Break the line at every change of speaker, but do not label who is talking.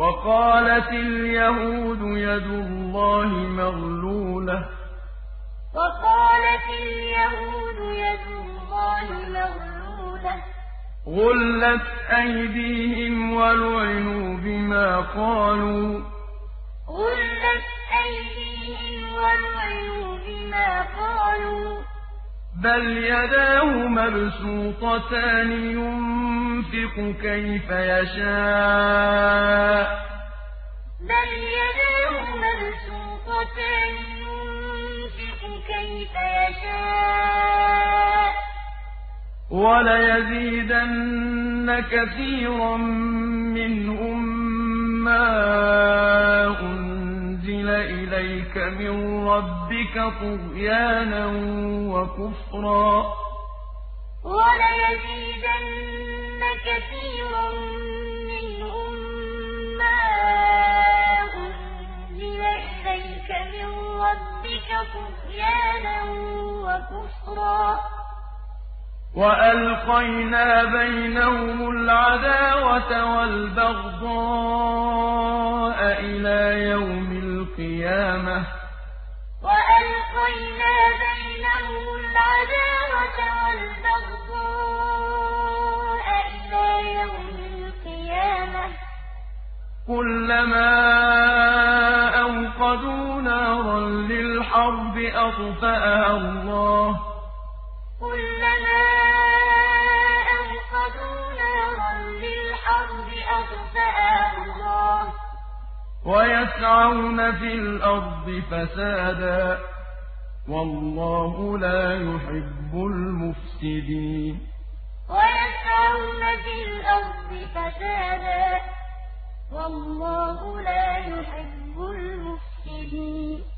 وقالت اليهود يد الله مغلولة.
وقالت اليهود يد الله مغلولة.
غلت أيديهم ولعنوا بما قالوا.
غلت أيديهم ولعنوا بما قالوا.
بل يداه مبسوطتان ينفق كيف يشاء وليزيدن كثيرا منهم ما إليك من ربك طغيانا وكفرا.
وليزيدن كثيرا منهم ما أنزل إليك من ربك طغيانا وكفرا.
وألقينا بينهم العداوة والبغضاء. القيامة.
وألقينا بينهم العداوة والبغضاء إلى يوم القيامة.
كلما أوقدوا نارا للحرب أطفأها الله. ويسعون في الأرض فسادا. والله لا يحب المفسدين.
ويسعون في الأرض فسادا. والله لا يحب المفسدين.